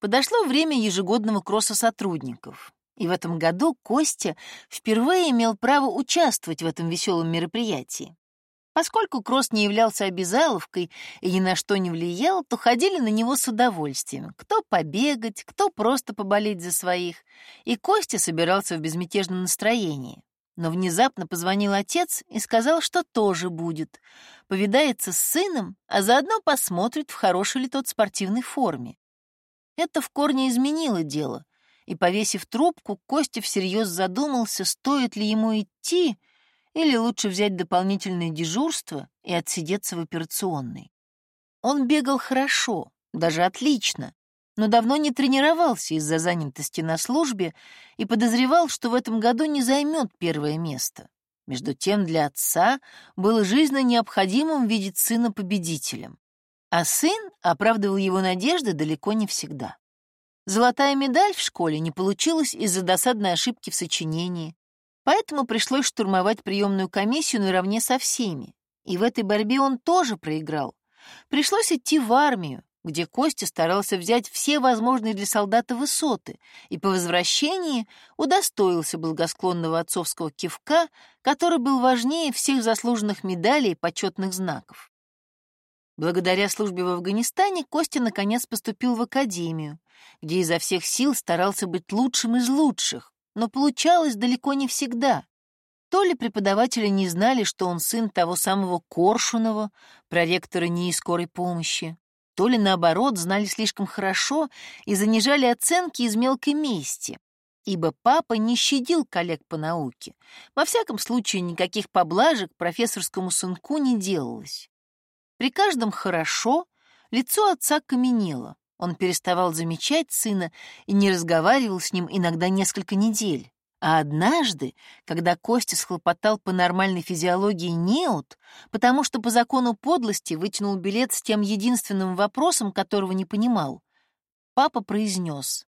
Подошло время ежегодного кросса сотрудников. И в этом году Костя впервые имел право участвовать в этом веселом мероприятии. Поскольку кросс не являлся обязаловкой и ни на что не влиял, то ходили на него с удовольствием. Кто побегать, кто просто поболеть за своих. И Костя собирался в безмятежном настроении. Но внезапно позвонил отец и сказал, что тоже будет. Повидается с сыном, а заодно посмотрит, в хорошей ли тот спортивной форме. Это в корне изменило дело, и, повесив трубку, Костя всерьез задумался, стоит ли ему идти или лучше взять дополнительное дежурство и отсидеться в операционной. Он бегал хорошо, даже отлично, но давно не тренировался из-за занятости на службе и подозревал, что в этом году не займет первое место. Между тем для отца было жизненно необходимым видеть сына победителем. А сын оправдывал его надежды далеко не всегда. Золотая медаль в школе не получилась из-за досадной ошибки в сочинении, поэтому пришлось штурмовать приемную комиссию наравне со всеми. И в этой борьбе он тоже проиграл. Пришлось идти в армию, где Костя старался взять все возможные для солдата высоты и по возвращении удостоился благосклонного отцовского кивка, который был важнее всех заслуженных медалей и почетных знаков. Благодаря службе в Афганистане Костя наконец поступил в академию, где изо всех сил старался быть лучшим из лучших, но получалось далеко не всегда. То ли преподаватели не знали, что он сын того самого Коршунова, проректора НИИ скорой помощи, то ли наоборот знали слишком хорошо и занижали оценки из мелкой мести, ибо папа не щадил коллег по науке. Во всяком случае, никаких поблажек профессорскому сынку не делалось. При каждом «хорошо» лицо отца каменело. Он переставал замечать сына и не разговаривал с ним иногда несколько недель. А однажды, когда Костя схлопотал по нормальной физиологии неуд, потому что по закону подлости вытянул билет с тем единственным вопросом, которого не понимал, папа произнес.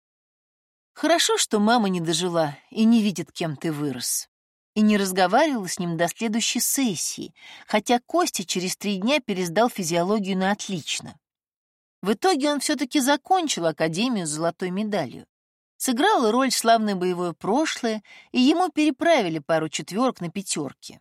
«Хорошо, что мама не дожила и не видит, кем ты вырос». И не разговаривал с ним до следующей сессии, хотя Костя через три дня пересдал физиологию на отлично. В итоге он все-таки закончил академию с золотой медалью. Сыграла роль славное боевое прошлое, и ему переправили пару четверок на пятерки.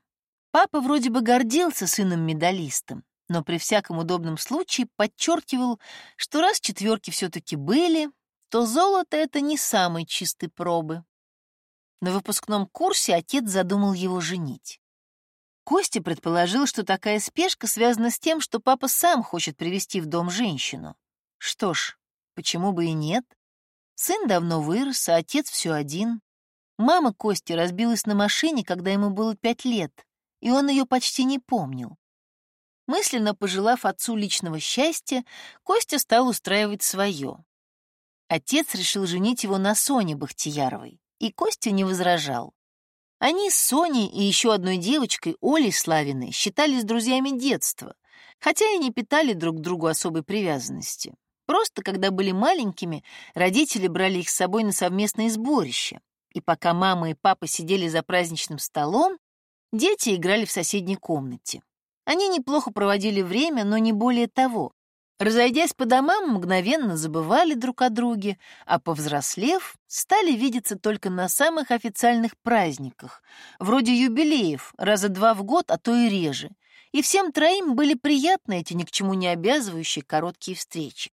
Папа вроде бы гордился сыном-медалистом, но при всяком удобном случае подчеркивал, что раз четверки все-таки были, то золото — это не самой чистой пробы. На выпускном курсе отец задумал его женить. Костя предположил, что такая спешка связана с тем, что папа сам хочет привести в дом женщину. Что ж, почему бы и нет? Сын давно вырос, а отец все один. Мама Кости разбилась на машине, когда ему было пять лет, и он ее почти не помнил. Мысленно пожелав отцу личного счастья, Костя стал устраивать свое. Отец решил женить его на Соне Бахтияровой, и Костя не возражал. Они с Соней и еще одной девочкой, Олей Славиной, считались друзьями детства, хотя и не питали друг к другу особой привязанности. Просто, когда были маленькими, родители брали их с собой на совместное сборище. И пока мама и папа сидели за праздничным столом, дети играли в соседней комнате. Они неплохо проводили время, но не более того. Разойдясь по домам, мгновенно забывали друг о друге, а повзрослев, стали видеться только на самых официальных праздниках, вроде юбилеев, раза два в год, а то и реже. И всем троим были приятны эти ни к чему не обязывающие короткие встречи.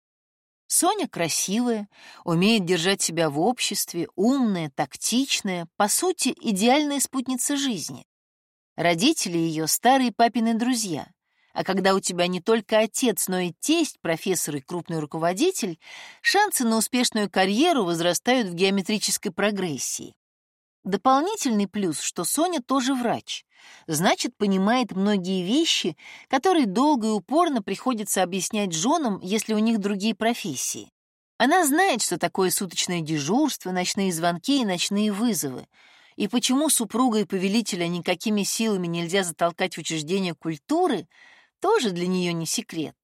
Соня красивая, умеет держать себя в обществе, умная, тактичная, по сути, идеальная спутница жизни. Родители ее — старые папины друзья. А когда у тебя не только отец, но и тесть, профессор и крупный руководитель, шансы на успешную карьеру возрастают в геометрической прогрессии. Дополнительный плюс, что Соня тоже врач. Значит, понимает многие вещи, которые долго и упорно приходится объяснять женам, если у них другие профессии. Она знает, что такое суточное дежурство, ночные звонки и ночные вызовы. И почему супруга и повелителя никакими силами нельзя затолкать в учреждение культуры, тоже для нее не секрет.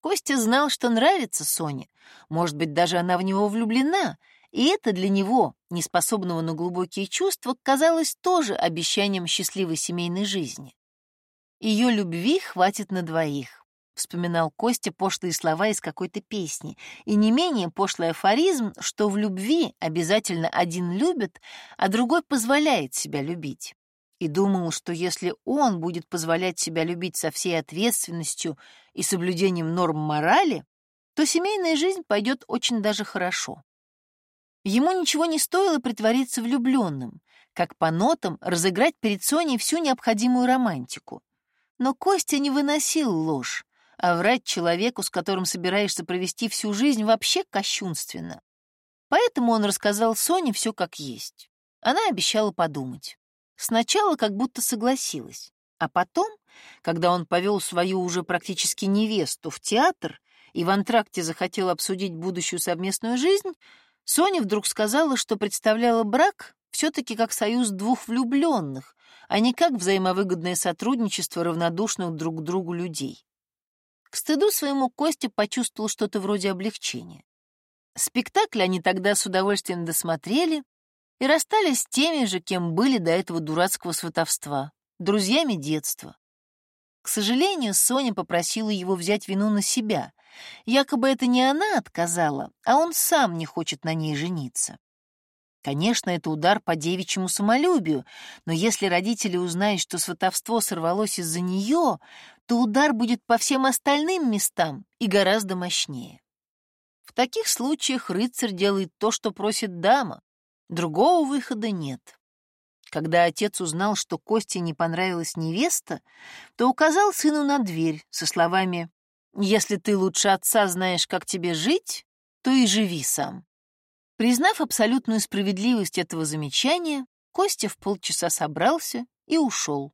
Костя знал, что нравится Соне. Может быть, даже она в него влюблена — и это для него, неспособного на глубокие чувства, казалось тоже обещанием счастливой семейной жизни. Ее любви хватит на двоих. — вспоминал Костя пошлые слова из какой-то песни, и не менее пошлый афоризм, что в любви обязательно один любит, а другой позволяет себя любить. И думал, что если он будет позволять себя любить со всей ответственностью и соблюдением норм морали, то семейная жизнь пойдет очень даже хорошо. Ему ничего не стоило притвориться влюбленным, как по нотам разыграть перед Соней всю необходимую романтику. Но Костя не выносил ложь, а врать человеку, с которым собираешься провести всю жизнь, вообще кощунственно. Поэтому он рассказал Соне все как есть. Она обещала подумать. Сначала как будто согласилась, а потом, когда он повел свою уже практически невесту в театр и в антракте захотел обсудить будущую совместную жизнь, Соня вдруг сказала, что представляла брак все-таки как союз двух влюбленных, а не как взаимовыгодное сотрудничество равнодушных друг к другу людей. К стыду своему Костя почувствовал что-то вроде облегчения. Спектакль они тогда с удовольствием досмотрели и расстались с теми же, кем были до этого дурацкого сватовства, друзьями детства. К сожалению, Соня попросила его взять вину на себя. Якобы это не она отказала, а он сам не хочет на ней жениться. Конечно, это удар по девичьему самолюбию, но если родители узнают, что сватовство сорвалось из-за нее, то удар будет по всем остальным местам и гораздо мощнее. В таких случаях рыцарь делает то, что просит дама. Другого выхода нет. Когда отец узнал, что Косте не понравилась невеста, то указал сыну на дверь со словами «Если ты лучше отца знаешь, как тебе жить, то и живи сам». Признав абсолютную справедливость этого замечания, Костя в полчаса собрался и ушел.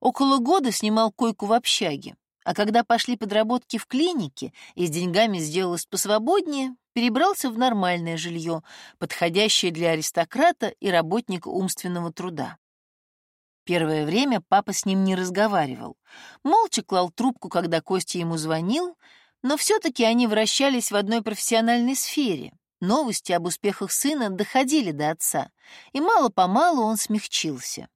Около года снимал койку в общаге, а когда пошли подработки в клинике и с деньгами сделалось посвободнее, перебрался в нормальное жилье, подходящее для аристократа и работника умственного труда. Первое время папа с ним не разговаривал. Молча клал трубку, когда Костя ему звонил, но все-таки они вращались в одной профессиональной сфере, Новости об успехах сына доходили до отца, и мало-помалу он смягчился.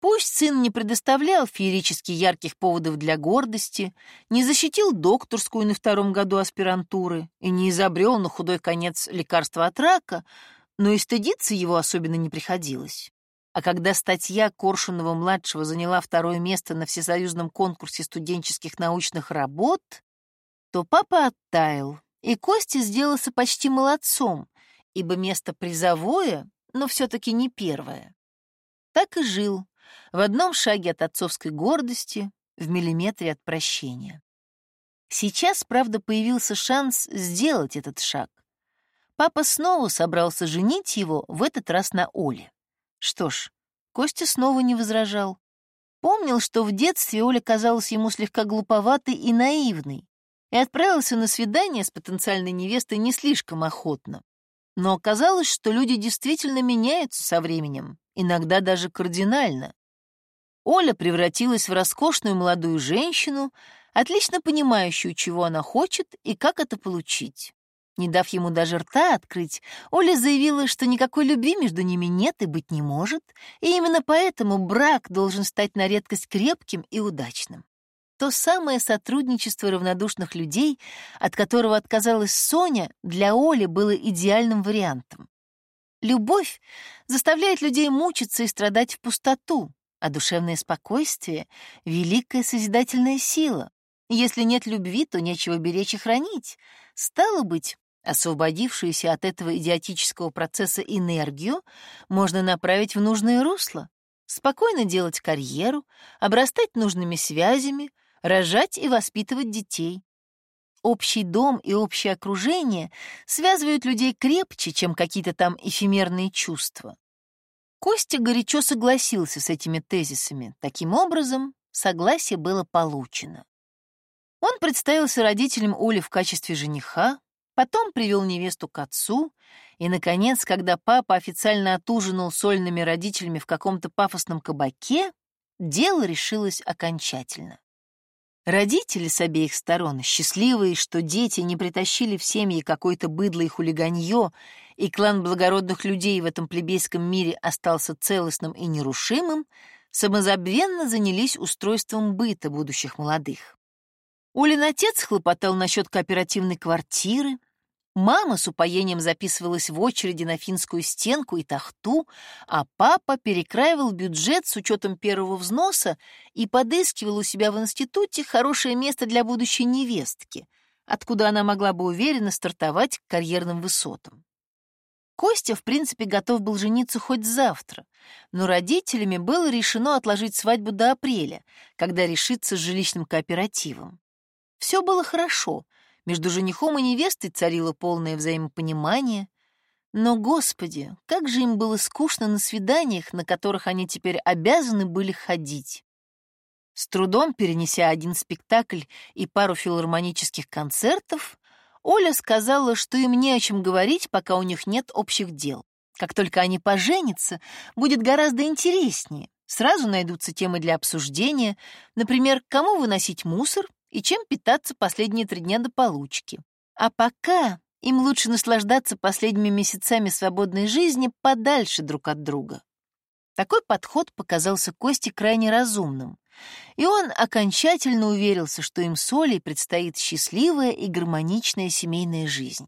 Пусть сын не предоставлял феерически ярких поводов для гордости, не защитил докторскую на втором году аспирантуры и не изобрел на худой конец лекарства от рака, но и стыдиться его особенно не приходилось. А когда статья Коршунова-младшего заняла второе место на всесоюзном конкурсе студенческих научных работ, то папа оттаял, и Костя сделался почти молодцом, ибо место призовое, но все-таки не первое. Так и жил, в одном шаге от отцовской гордости, в миллиметре от прощения. Сейчас, правда, появился шанс сделать этот шаг. Папа снова собрался женить его, в этот раз на Оле. Что ж, Костя снова не возражал. Помнил, что в детстве Оля казалась ему слегка глуповатой и наивной, и отправился на свидание с потенциальной невестой не слишком охотно. Но оказалось, что люди действительно меняются со временем, иногда даже кардинально. Оля превратилась в роскошную молодую женщину, отлично понимающую, чего она хочет и как это получить. Не дав ему даже рта открыть, Оля заявила, что никакой любви между ними нет и быть не может, и именно поэтому брак должен стать на редкость крепким и удачным. То самое сотрудничество равнодушных людей, от которого отказалась Соня, для Оли было идеальным вариантом. Любовь заставляет людей мучиться и страдать в пустоту, а душевное спокойствие — великая созидательная сила. Если нет любви, то нечего беречь и хранить. Стало быть, освободившуюся от этого идиотического процесса энергию можно направить в нужное русло, спокойно делать карьеру, обрастать нужными связями, рожать и воспитывать детей. Общий дом и общее окружение связывают людей крепче, чем какие-то там эфемерные чувства. Костя горячо согласился с этими тезисами. Таким образом, согласие было получено. Он представился родителям Оли в качестве жениха, потом привел невесту к отцу, и, наконец, когда папа официально отужинал сольными родителями в каком-то пафосном кабаке, дело решилось окончательно. Родители с обеих сторон, счастливые, что дети не притащили в семьи какой-то быдло и хулиганье, и клан благородных людей в этом плебейском мире остался целостным и нерушимым, самозабвенно занялись устройством быта будущих молодых. Олин отец хлопотал насчет кооперативной квартиры, Мама с упоением записывалась в очереди на финскую стенку и тахту, а папа перекраивал бюджет с учетом первого взноса и подыскивал у себя в институте хорошее место для будущей невестки, откуда она могла бы уверенно стартовать к карьерным высотам. Костя, в принципе, готов был жениться хоть завтра, но родителями было решено отложить свадьбу до апреля, когда решится с жилищным кооперативом. Все было хорошо — между женихом и невестой царило полное взаимопонимание. Но, Господи, как же им было скучно на свиданиях, на которых они теперь обязаны были ходить. С трудом перенеся один спектакль и пару филармонических концертов, Оля сказала, что им не о чем говорить, пока у них нет общих дел. Как только они поженятся, будет гораздо интереснее. Сразу найдутся темы для обсуждения, например, кому выносить мусор и чем питаться последние три дня до получки. А пока им лучше наслаждаться последними месяцами свободной жизни подальше друг от друга. Такой подход показался Косте крайне разумным, и он окончательно уверился, что им с Олей предстоит счастливая и гармоничная семейная жизнь.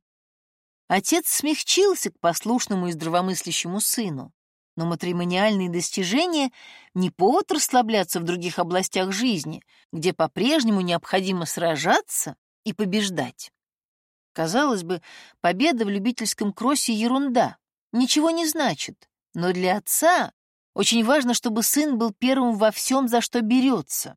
Отец смягчился к послушному и здравомыслящему сыну, но матримониальные достижения — не повод расслабляться в других областях жизни, где по-прежнему необходимо сражаться и побеждать. Казалось бы, победа в любительском кроссе — ерунда, ничего не значит. Но для отца очень важно, чтобы сын был первым во всем, за что берется.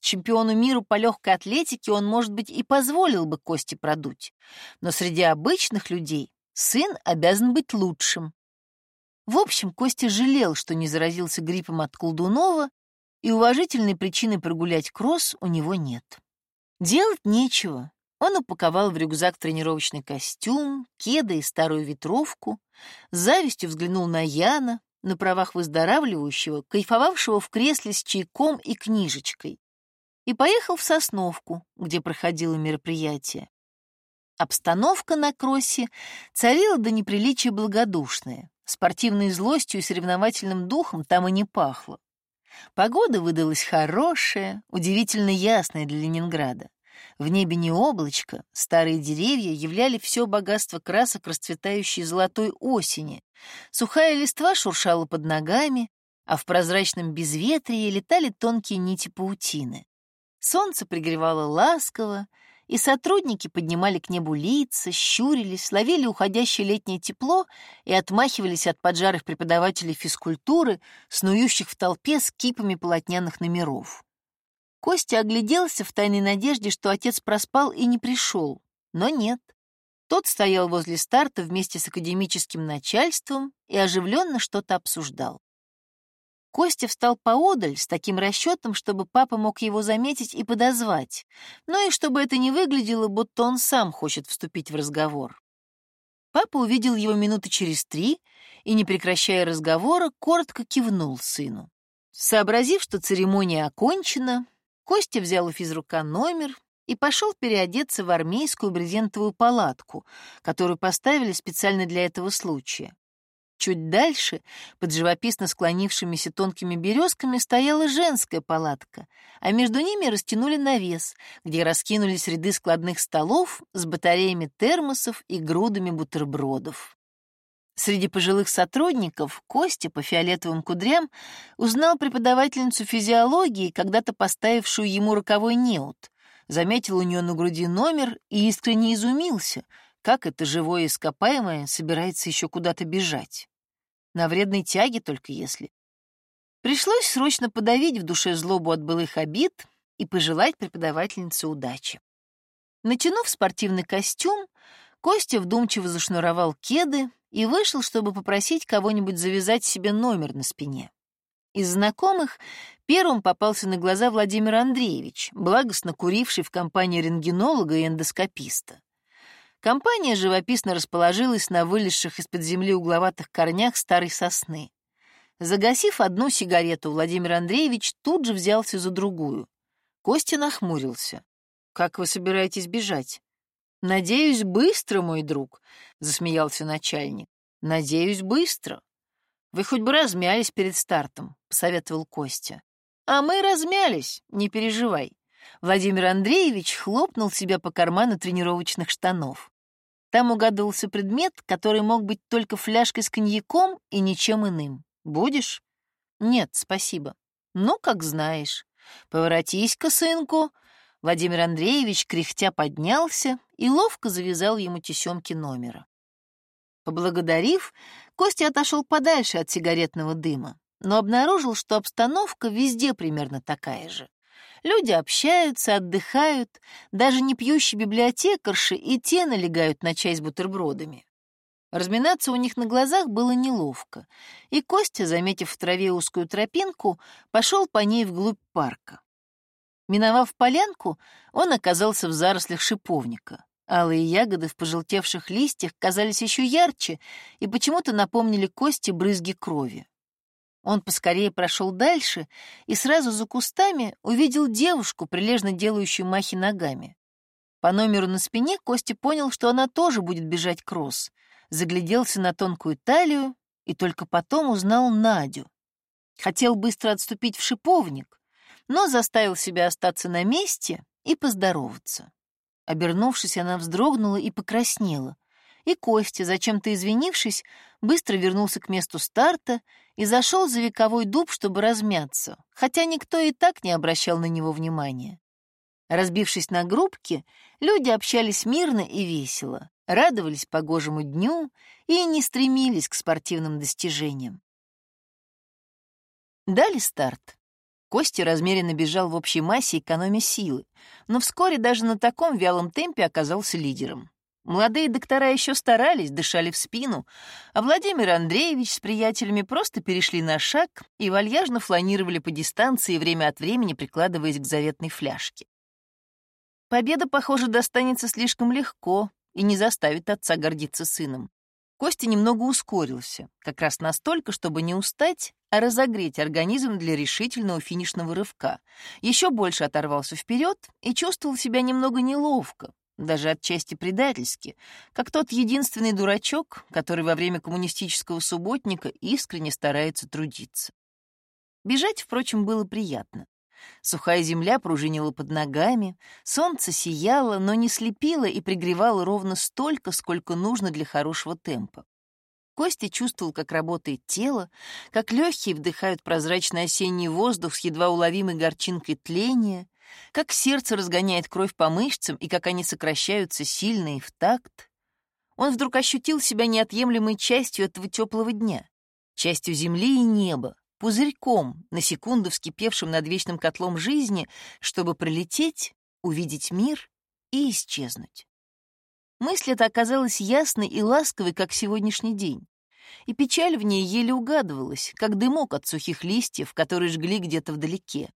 Чемпиону мира по легкой атлетике он, может быть, и позволил бы кости продуть. Но среди обычных людей сын обязан быть лучшим. В общем, Костя жалел, что не заразился гриппом от Колдунова, и уважительной причины прогулять кросс у него нет. Делать нечего. Он упаковал в рюкзак тренировочный костюм, кеды и старую ветровку, с завистью взглянул на Яна, на правах выздоравливающего, кайфовавшего в кресле с чайком и книжечкой, и поехал в Сосновку, где проходило мероприятие. Обстановка на кроссе царила до неприличия благодушная. Спортивной злостью и соревновательным духом там и не пахло. Погода выдалась хорошая, удивительно ясная для Ленинграда. В небе не облачко, старые деревья являли все богатство красок расцветающей золотой осени. Сухая листва шуршала под ногами, а в прозрачном безветрии летали тонкие нити паутины. Солнце пригревало ласково, и сотрудники поднимали к небу лица, щурились, ловили уходящее летнее тепло и отмахивались от поджарых преподавателей физкультуры, снующих в толпе с кипами полотняных номеров. Костя огляделся в тайной надежде, что отец проспал и не пришел, но нет. Тот стоял возле старта вместе с академическим начальством и оживленно что-то обсуждал. Костя встал поодаль с таким расчетом, чтобы папа мог его заметить и подозвать, но и чтобы это не выглядело, будто он сам хочет вступить в разговор. Папа увидел его минуты через три и, не прекращая разговора, коротко кивнул сыну. Сообразив, что церемония окончена, Костя взял у физрука номер и пошел переодеться в армейскую брезентовую палатку, которую поставили специально для этого случая. Чуть дальше, под живописно склонившимися тонкими березками, стояла женская палатка, а между ними растянули навес, где раскинулись ряды складных столов с батареями термосов и грудами бутербродов. Среди пожилых сотрудников Костя по фиолетовым кудрям узнал преподавательницу физиологии, когда-то поставившую ему роковой неуд, заметил у нее на груди номер и искренне изумился, как это живое ископаемое собирается еще куда-то бежать. На вредной тяге только если. Пришлось срочно подавить в душе злобу от былых обид и пожелать преподавательнице удачи. Натянув спортивный костюм, Костя вдумчиво зашнуровал кеды и вышел, чтобы попросить кого-нибудь завязать себе номер на спине. Из знакомых первым попался на глаза Владимир Андреевич, благостно куривший в компании рентгенолога и эндоскописта. Компания живописно расположилась на вылезших из-под земли угловатых корнях старой сосны. Загасив одну сигарету, Владимир Андреевич тут же взялся за другую. Костя нахмурился. «Как вы собираетесь бежать?» «Надеюсь, быстро, мой друг», — засмеялся начальник. «Надеюсь, быстро». «Вы хоть бы размялись перед стартом», — посоветовал Костя. «А мы размялись, не переживай. Владимир Андреевич хлопнул себя по карману тренировочных штанов. Там угадывался предмет, который мог быть только фляжкой с коньяком и ничем иным. Будешь? Нет, спасибо. Ну, как знаешь. Поворотись-ка, сынку. Владимир Андреевич кряхтя поднялся и ловко завязал ему тесемки номера. Поблагодарив, Костя отошел подальше от сигаретного дыма, но обнаружил, что обстановка везде примерно такая же. Люди общаются, отдыхают, даже не пьющие библиотекарши и те налегают на чай с бутербродами. Разминаться у них на глазах было неловко, и Костя, заметив в траве узкую тропинку, пошел по ней вглубь парка. Миновав полянку, он оказался в зарослях шиповника. Алые ягоды в пожелтевших листьях казались еще ярче и почему-то напомнили Косте брызги крови. Он поскорее прошел дальше и сразу за кустами увидел девушку, прилежно делающую махи ногами. По номеру на спине Костя понял, что она тоже будет бежать кросс, загляделся на тонкую талию и только потом узнал Надю. Хотел быстро отступить в шиповник, но заставил себя остаться на месте и поздороваться. Обернувшись, она вздрогнула и покраснела и Костя, зачем-то извинившись, быстро вернулся к месту старта и зашел за вековой дуб, чтобы размяться, хотя никто и так не обращал на него внимания. Разбившись на группки, люди общались мирно и весело, радовались погожему дню и не стремились к спортивным достижениям. Дали старт. Костя размеренно бежал в общей массе, экономя силы, но вскоре даже на таком вялом темпе оказался лидером. Молодые доктора еще старались, дышали в спину, а Владимир Андреевич с приятелями просто перешли на шаг и вальяжно фланировали по дистанции, время от времени прикладываясь к заветной фляжке. Победа, похоже, достанется слишком легко и не заставит отца гордиться сыном. Костя немного ускорился, как раз настолько, чтобы не устать, а разогреть организм для решительного финишного рывка. Еще больше оторвался вперед и чувствовал себя немного неловко, даже отчасти предательски, как тот единственный дурачок, который во время коммунистического субботника искренне старается трудиться. Бежать, впрочем, было приятно. Сухая земля пружинила под ногами, солнце сияло, но не слепило и пригревало ровно столько, сколько нужно для хорошего темпа. Костя чувствовал, как работает тело, как легкие вдыхают прозрачный осенний воздух с едва уловимой горчинкой тления, как сердце разгоняет кровь по мышцам и как они сокращаются сильно и в такт. Он вдруг ощутил себя неотъемлемой частью этого теплого дня, частью земли и неба, пузырьком, на секунду вскипевшим над вечным котлом жизни, чтобы прилететь, увидеть мир и исчезнуть. Мысль эта оказалась ясной и ласковой, как сегодняшний день. И печаль в ней еле угадывалась, как дымок от сухих листьев, которые жгли где-то вдалеке.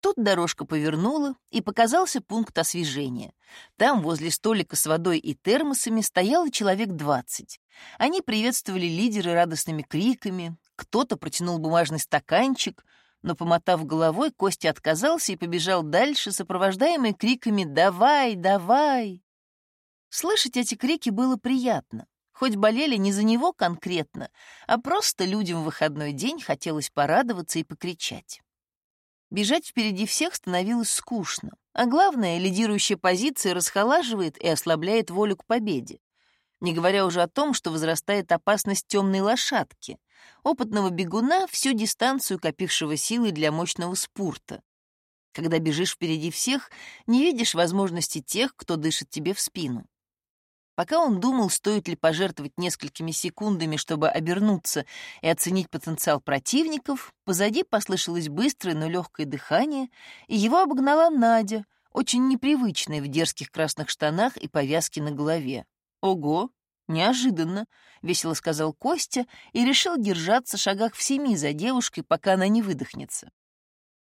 Тут дорожка повернула, и показался пункт освежения. Там, возле столика с водой и термосами, стояло человек двадцать. Они приветствовали лидеры радостными криками, кто-то протянул бумажный стаканчик, но, помотав головой, Костя отказался и побежал дальше, сопровождаемый криками «Давай, давай!». Слышать эти крики было приятно. Хоть болели не за него конкретно, а просто людям в выходной день хотелось порадоваться и покричать. Бежать впереди всех становилось скучно, а главное, лидирующая позиция расхолаживает и ослабляет волю к победе. Не говоря уже о том, что возрастает опасность темной лошадки, опытного бегуна всю дистанцию копившего силы для мощного спурта. Когда бежишь впереди всех, не видишь возможности тех, кто дышит тебе в спину. Пока он думал, стоит ли пожертвовать несколькими секундами, чтобы обернуться и оценить потенциал противников, позади послышалось быстрое, но легкое дыхание, и его обогнала Надя, очень непривычная в дерзких красных штанах и повязке на голове. «Ого! Неожиданно!» — весело сказал Костя и решил держаться шагах в семи за девушкой, пока она не выдохнется.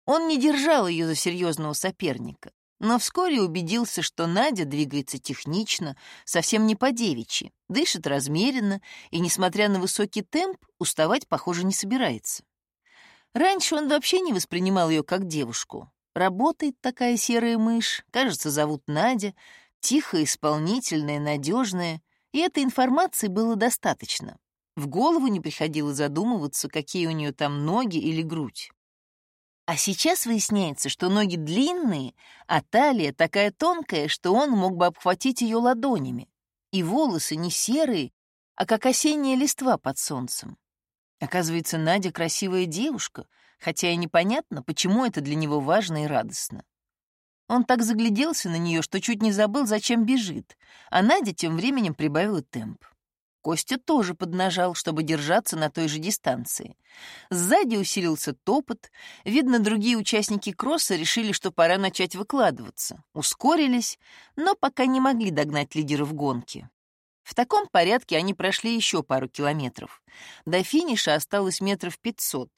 Он не держал ее за серьезного соперника но вскоре убедился, что Надя двигается технично, совсем не по-девичьи, дышит размеренно и, несмотря на высокий темп, уставать, похоже, не собирается. Раньше он вообще не воспринимал ее как девушку. Работает такая серая мышь, кажется, зовут Надя, тихая, исполнительная, надежная, и этой информации было достаточно. В голову не приходило задумываться, какие у нее там ноги или грудь. А сейчас выясняется, что ноги длинные, а талия такая тонкая, что он мог бы обхватить ее ладонями. И волосы не серые, а как осенняя листва под солнцем. Оказывается, Надя красивая девушка, хотя и непонятно, почему это для него важно и радостно. Он так загляделся на нее, что чуть не забыл, зачем бежит, а Надя тем временем прибавила темп. Костя тоже поднажал, чтобы держаться на той же дистанции. Сзади усилился топот. Видно, другие участники кросса решили, что пора начать выкладываться. Ускорились, но пока не могли догнать лидеров гонки. В таком порядке они прошли еще пару километров. До финиша осталось метров пятьсот.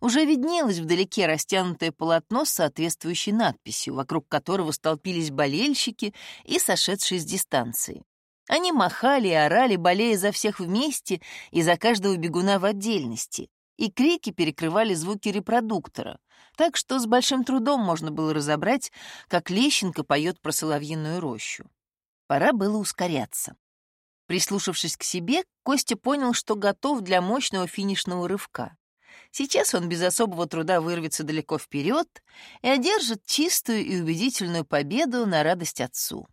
Уже виднелось вдалеке растянутое полотно с соответствующей надписью, вокруг которого столпились болельщики и сошедшие с дистанции. Они махали и орали, болея за всех вместе и за каждого бегуна в отдельности. И крики перекрывали звуки репродуктора, так что с большим трудом можно было разобрать, как Лещенко поет про соловьиную рощу. Пора было ускоряться. Прислушавшись к себе, Костя понял, что готов для мощного финишного рывка. Сейчас он без особого труда вырвется далеко вперед и одержит чистую и убедительную победу на радость отцу.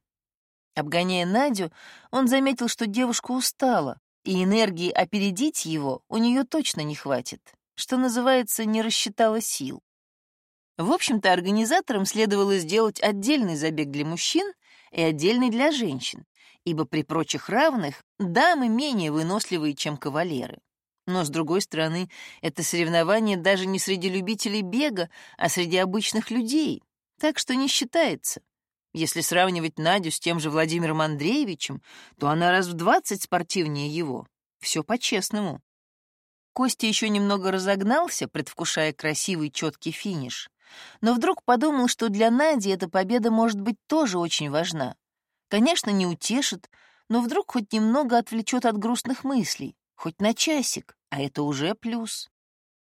Обгоняя Надю, он заметил, что девушка устала, и энергии опередить его у нее точно не хватит, что называется, не рассчитала сил. В общем-то, организаторам следовало сделать отдельный забег для мужчин и отдельный для женщин, ибо при прочих равных дамы менее выносливые, чем кавалеры. Но, с другой стороны, это соревнование даже не среди любителей бега, а среди обычных людей, так что не считается. Если сравнивать Надю с тем же Владимиром Андреевичем, то она раз в двадцать спортивнее его. Все по-честному. Костя еще немного разогнался, предвкушая красивый четкий финиш. Но вдруг подумал, что для Нади эта победа может быть тоже очень важна. Конечно, не утешит, но вдруг хоть немного отвлечет от грустных мыслей, хоть на часик, а это уже плюс.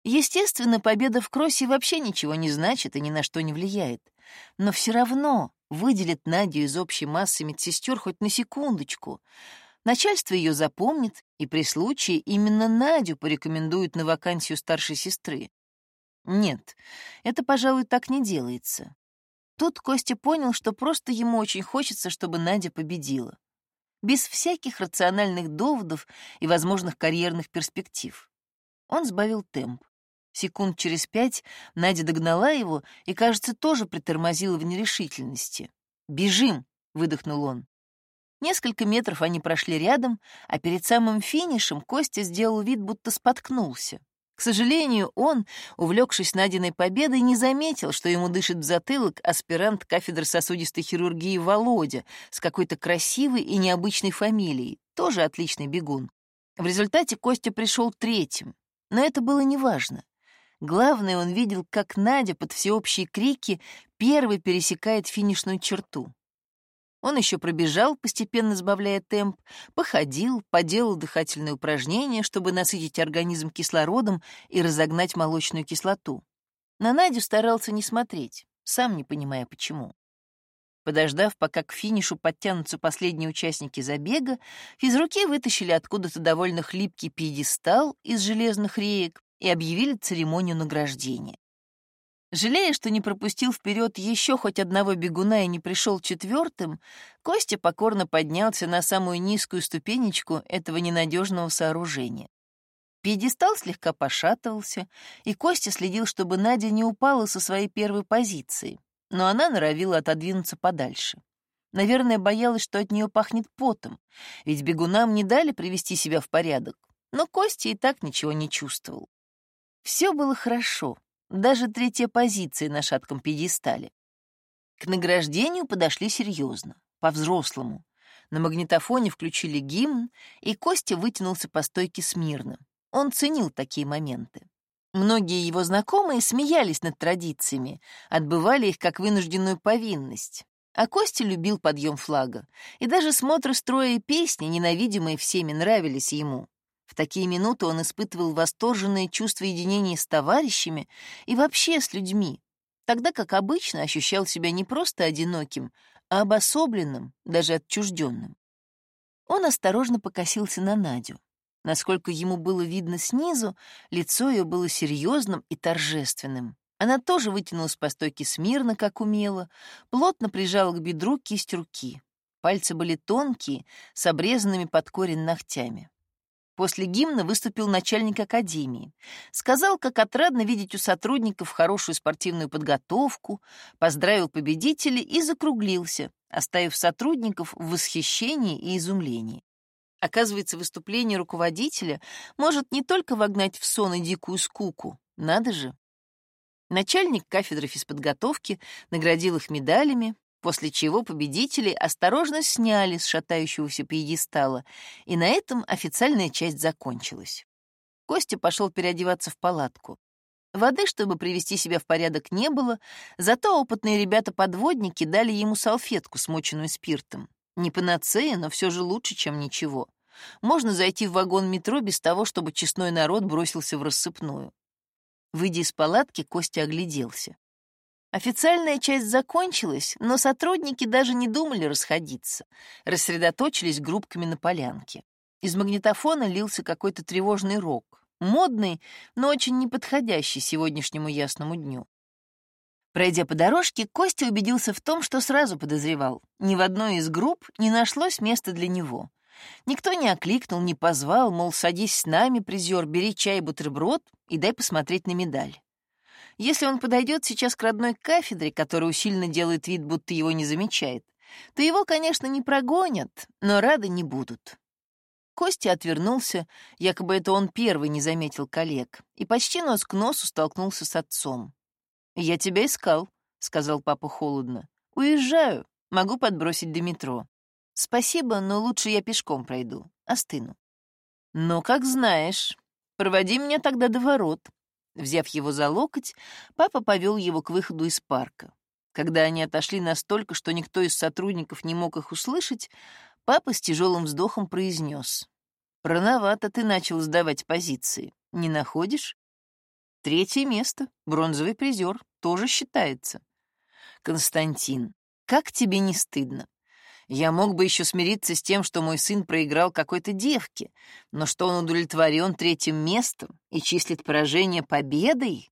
Естественно, победа в кроссе вообще ничего не значит и ни на что не влияет. Но все равно выделит Надю из общей массы медсестер хоть на секундочку. Начальство ее запомнит, и при случае именно Надю порекомендуют на вакансию старшей сестры. Нет, это, пожалуй, так не делается. Тут Костя понял, что просто ему очень хочется, чтобы Надя победила. Без всяких рациональных доводов и возможных карьерных перспектив. Он сбавил темп. Секунд через пять Надя догнала его и, кажется, тоже притормозила в нерешительности. «Бежим!» — выдохнул он. Несколько метров они прошли рядом, а перед самым финишем Костя сделал вид, будто споткнулся. К сожалению, он, увлекшись Надиной победой, не заметил, что ему дышит в затылок аспирант кафедры сосудистой хирургии Володя с какой-то красивой и необычной фамилией, тоже отличный бегун. В результате Костя пришел третьим, но это было неважно. Главное, он видел, как Надя под всеобщие крики первой пересекает финишную черту. Он еще пробежал, постепенно сбавляя темп, походил, поделал дыхательные упражнения, чтобы насытить организм кислородом и разогнать молочную кислоту. На Надю старался не смотреть, сам не понимая почему. Подождав, пока к финишу подтянутся последние участники забега, физруки вытащили откуда-то довольно хлипкий пьедестал из железных реек и объявили церемонию награждения. Жалея, что не пропустил вперед еще хоть одного бегуна и не пришел четвертым, Костя покорно поднялся на самую низкую ступенечку этого ненадежного сооружения. Пьедестал слегка пошатывался, и Костя следил, чтобы Надя не упала со своей первой позиции, но она норовила отодвинуться подальше. Наверное, боялась, что от нее пахнет потом, ведь бегунам не дали привести себя в порядок, но Костя и так ничего не чувствовал. Все было хорошо, даже третья позиция на шатком пьедестале. К награждению подошли серьезно, по-взрослому. На магнитофоне включили гимн, и Костя вытянулся по стойке смирно. Он ценил такие моменты. Многие его знакомые смеялись над традициями, отбывали их как вынужденную повинность. А Костя любил подъем флага, и даже смотры строя и песни, ненавидимые всеми, нравились ему. В такие минуты он испытывал восторженное чувство единения с товарищами и вообще с людьми, тогда как обычно ощущал себя не просто одиноким, а обособленным, даже отчужденным. Он осторожно покосился на Надю. Насколько ему было видно снизу, лицо ее было серьезным и торжественным. Она тоже вытянулась по стойке смирно, как умела, плотно прижала к бедру кисть руки. Пальцы были тонкие, с обрезанными под корень ногтями. После гимна выступил начальник академии. Сказал, как отрадно видеть у сотрудников хорошую спортивную подготовку, поздравил победителей и закруглился, оставив сотрудников в восхищении и изумлении. Оказывается, выступление руководителя может не только вогнать в сон и дикую скуку, надо же. Начальник кафедры физподготовки наградил их медалями, после чего победителей осторожно сняли с шатающегося пьедестала, и на этом официальная часть закончилась. Костя пошел переодеваться в палатку. Воды, чтобы привести себя в порядок, не было, зато опытные ребята-подводники дали ему салфетку, смоченную спиртом. Не панацея, но все же лучше, чем ничего. Можно зайти в вагон метро без того, чтобы честной народ бросился в рассыпную. Выйдя из палатки, Костя огляделся. Официальная часть закончилась, но сотрудники даже не думали расходиться, рассредоточились группками на полянке. Из магнитофона лился какой-то тревожный рок, модный, но очень неподходящий сегодняшнему ясному дню. Пройдя по дорожке, Костя убедился в том, что сразу подозревал. Ни в одной из групп не нашлось места для него. Никто не окликнул, не позвал, мол, садись с нами, призер, бери чай и бутерброд и дай посмотреть на медаль. Если он подойдет сейчас к родной кафедре, которая усиленно делает вид, будто его не замечает, то его, конечно, не прогонят, но рады не будут. Костя отвернулся, якобы это он первый не заметил коллег, и почти нос к носу столкнулся с отцом. «Я тебя искал», — сказал папа холодно. «Уезжаю. Могу подбросить до метро. Спасибо, но лучше я пешком пройду. Остыну». «Ну, как знаешь. Проводи меня тогда до ворот». Взяв его за локоть, папа повел его к выходу из парка. Когда они отошли настолько, что никто из сотрудников не мог их услышать, папа с тяжелым вздохом произнес. «Рановато ты начал сдавать позиции. Не находишь?» Третье место, бронзовый призер, тоже считается. Константин, как тебе не стыдно? Я мог бы еще смириться с тем, что мой сын проиграл какой-то девке, но что он удовлетворен третьим местом и числит поражение победой?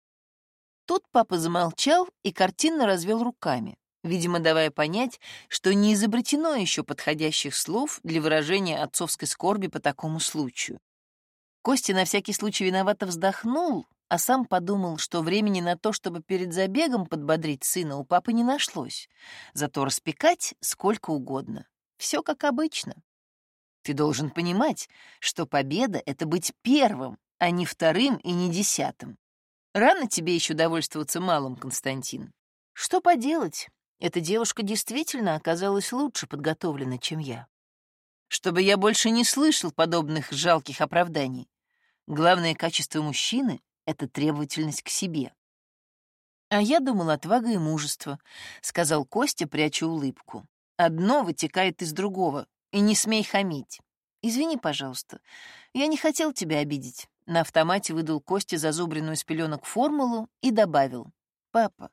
Тут папа замолчал и картинно развел руками, видимо, давая понять, что не изобретено еще подходящих слов для выражения отцовской скорби по такому случаю. Костя на всякий случай виновато вздохнул, а сам подумал, что времени на то, чтобы перед забегом подбодрить сына, у папы не нашлось. Зато распекать сколько угодно. Все как обычно. Ты должен понимать, что победа — это быть первым, а не вторым и не десятым. Рано тебе еще довольствоваться малым, Константин. Что поделать? Эта девушка действительно оказалась лучше подготовлена, чем я. Чтобы я больше не слышал подобных жалких оправданий. Главное качество мужчины — это требовательность к себе. «А я думал, отвага и мужество», — сказал Костя, пряча улыбку. «Одно вытекает из другого, и не смей хамить. Извини, пожалуйста, я не хотел тебя обидеть». На автомате выдал Косте зазубренную из пеленок формулу и добавил. «Папа,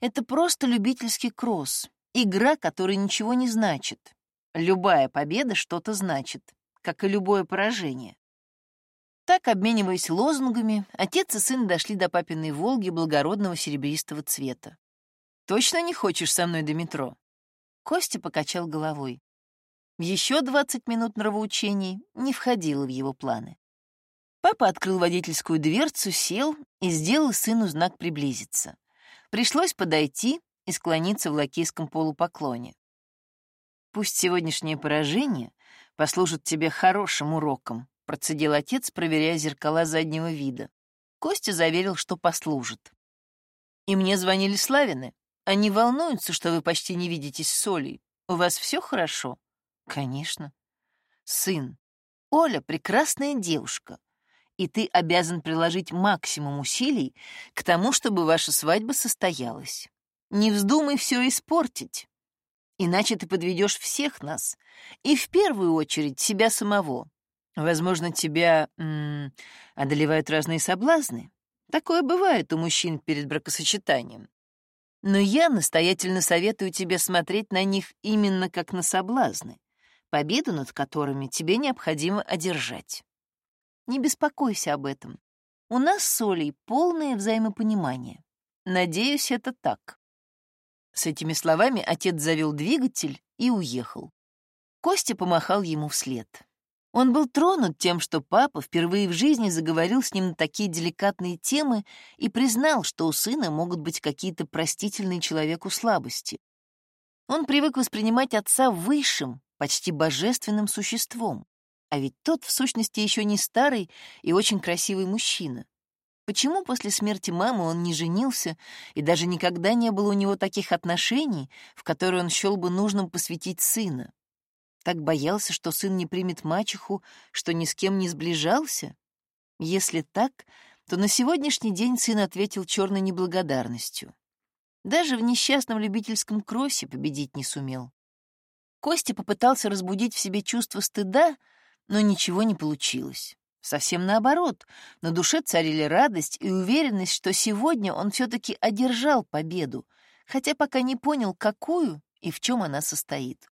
это просто любительский кросс, игра, которая ничего не значит. Любая победа что-то значит, как и любое поражение. Так, обмениваясь лозунгами, отец и сын дошли до папиной «Волги» благородного серебристого цвета. «Точно не хочешь со мной до метро?» Костя покачал головой. Еще двадцать минут нравоучений не входило в его планы. Папа открыл водительскую дверцу, сел и сделал сыну знак приблизиться. Пришлось подойти и склониться в лакейском полупоклоне. «Пусть сегодняшнее поражение послужит тебе хорошим уроком», — процедил отец, проверяя зеркала заднего вида. Костя заверил, что послужит. «И мне звонили Славины. Они волнуются, что вы почти не видитесь с Олей. У вас все хорошо?» «Конечно». «Сын, Оля — прекрасная девушка, и ты обязан приложить максимум усилий к тому, чтобы ваша свадьба состоялась. Не вздумай все испортить, иначе ты подведешь всех нас, и в первую очередь себя самого. Возможно, тебя м -м, одолевают разные соблазны. Такое бывает у мужчин перед бракосочетанием. Но я настоятельно советую тебе смотреть на них именно как на соблазны, победу над которыми тебе необходимо одержать. Не беспокойся об этом. У нас с Олей полное взаимопонимание. Надеюсь, это так». С этими словами отец завел двигатель и уехал. Костя помахал ему вслед. Он был тронут тем, что папа впервые в жизни заговорил с ним на такие деликатные темы и признал, что у сына могут быть какие-то простительные человеку слабости. Он привык воспринимать отца высшим, почти божественным существом, а ведь тот, в сущности, еще не старый и очень красивый мужчина. Почему после смерти мамы он не женился и даже никогда не было у него таких отношений, в которые он счел бы нужным посвятить сына? Так боялся, что сын не примет мачеху, что ни с кем не сближался? Если так, то на сегодняшний день сын ответил черной неблагодарностью. Даже в несчастном любительском кроссе победить не сумел. Костя попытался разбудить в себе чувство стыда, но ничего не получилось. Совсем наоборот, на душе царили радость и уверенность, что сегодня он все-таки одержал победу, хотя пока не понял, какую и в чем она состоит.